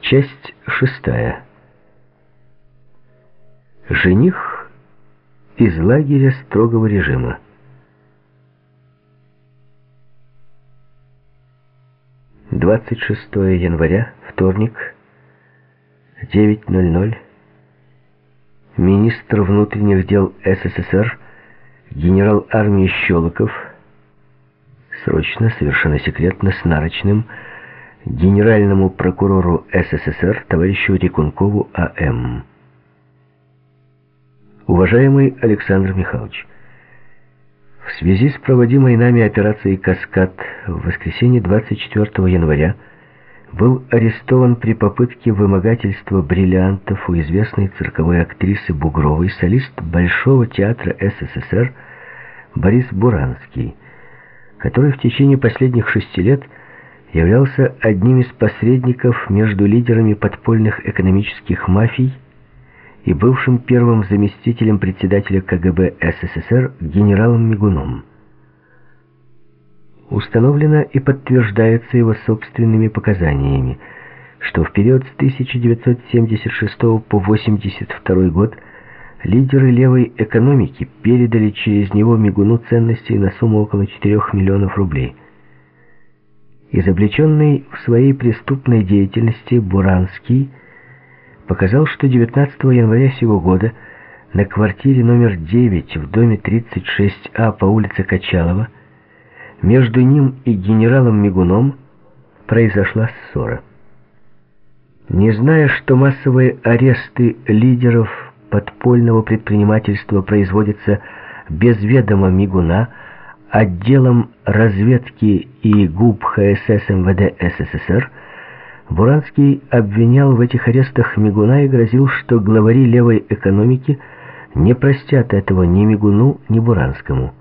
Часть шестая. Жених из лагеря строгого режима. Двадцать шестое января, вторник, девять ноль ноль. Министр внутренних дел СССР, генерал армии Щелоков, срочно, совершенно секретно, с нарочным, генеральному прокурору СССР товарищу Рекункову А.М. Уважаемый Александр Михайлович, в связи с проводимой нами операцией «Каскад» в воскресенье 24 января был арестован при попытке вымогательства бриллиантов у известной цирковой актрисы Бугровой солист Большого театра СССР Борис Буранский, который в течение последних шести лет – являлся одним из посредников между лидерами подпольных экономических мафий и бывшим первым заместителем председателя КГБ СССР генералом Мигуном. Установлено и подтверждается его собственными показаниями, что в период с 1976 по 1982 год лидеры левой экономики передали через него Мигуну ценности на сумму около 4 миллионов рублей – Изобличенный в своей преступной деятельности Буранский показал, что 19 января сего года на квартире номер 9 в доме 36А по улице Качалова между ним и генералом Мигуном произошла ссора. Не зная, что массовые аресты лидеров подпольного предпринимательства производятся без ведома Мигуна, отделом разведки и ГУП ХСС МВД СССР, Буранский обвинял в этих арестах Мигуна и грозил, что главари левой экономики не простят этого ни Мигуну, ни Буранскому.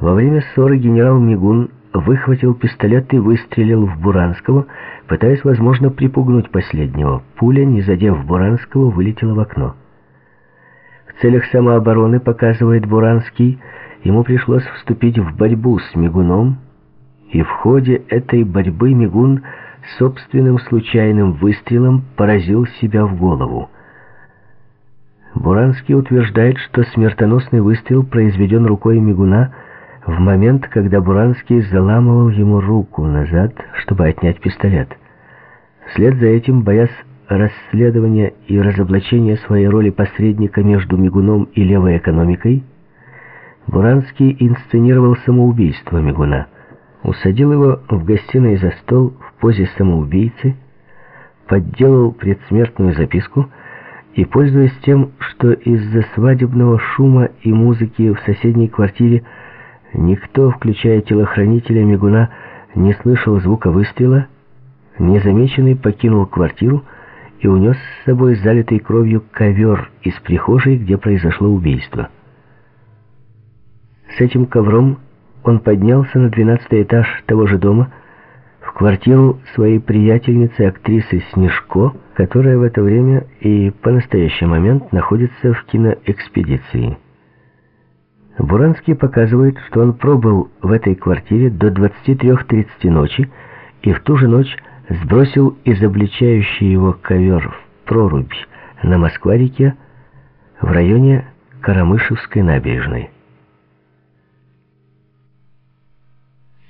Во время ссоры генерал Мигун выхватил пистолет и выстрелил в Буранского, пытаясь, возможно, припугнуть последнего. Пуля, не задев Буранского, вылетела в окно. В целях самообороны, показывает Буранский, ему пришлось вступить в борьбу с Мигуном, и в ходе этой борьбы Мигун собственным случайным выстрелом поразил себя в голову. Буранский утверждает, что смертоносный выстрел произведен рукой Мигуна в момент, когда Буранский заламывал ему руку назад, чтобы отнять пистолет. Вслед за этим, боясь расследования и разоблачения своей роли посредника между Мигуном и левой экономикой, Буранский инсценировал самоубийство Мигуна. Усадил его в гостиной за стол в позе самоубийцы, подделал предсмертную записку и, пользуясь тем, что из-за свадебного шума и музыки в соседней квартире никто, включая телохранителя Мигуна, не слышал звука выстрела, незамеченный покинул квартиру и унес с собой залитый кровью ковер из прихожей, где произошло убийство. С этим ковром он поднялся на двенадцатый этаж того же дома, в квартиру своей приятельницы, актрисы Снежко, которая в это время и по настоящий момент находится в киноэкспедиции. Буранский показывает, что он пробыл в этой квартире до 23.30 ночи и в ту же ночь сбросил изобличающий его ковер в прорубь на Москва-реке в районе Карамышевской набережной.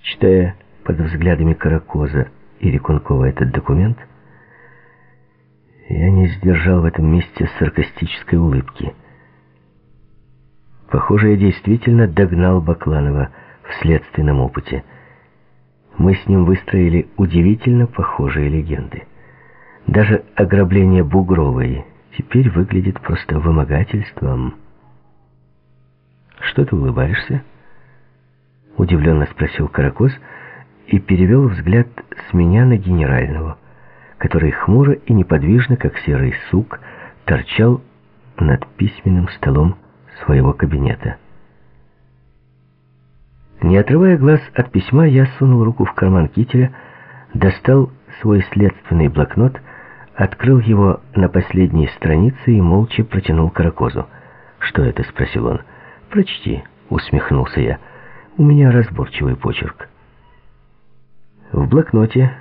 Читая под взглядами Каракоза и Рекункова этот документ, я не сдержал в этом месте саркастической улыбки. Похоже, я действительно догнал Бакланова в следственном опыте. Мы с ним выстроили удивительно похожие легенды. Даже ограбление Бугровой теперь выглядит просто вымогательством. Что ты улыбаешься? Удивленно спросил Каракос и перевел взгляд с меня на генерального, который хмуро и неподвижно, как серый сук, торчал над письменным столом своего кабинета. Не отрывая глаз от письма, я сунул руку в карман кителя, достал свой следственный блокнот, открыл его на последней странице и молча протянул Каракозу. «Что это?» — спросил он. «Прочти», — усмехнулся я. У меня разборчивый почерк. В блокноте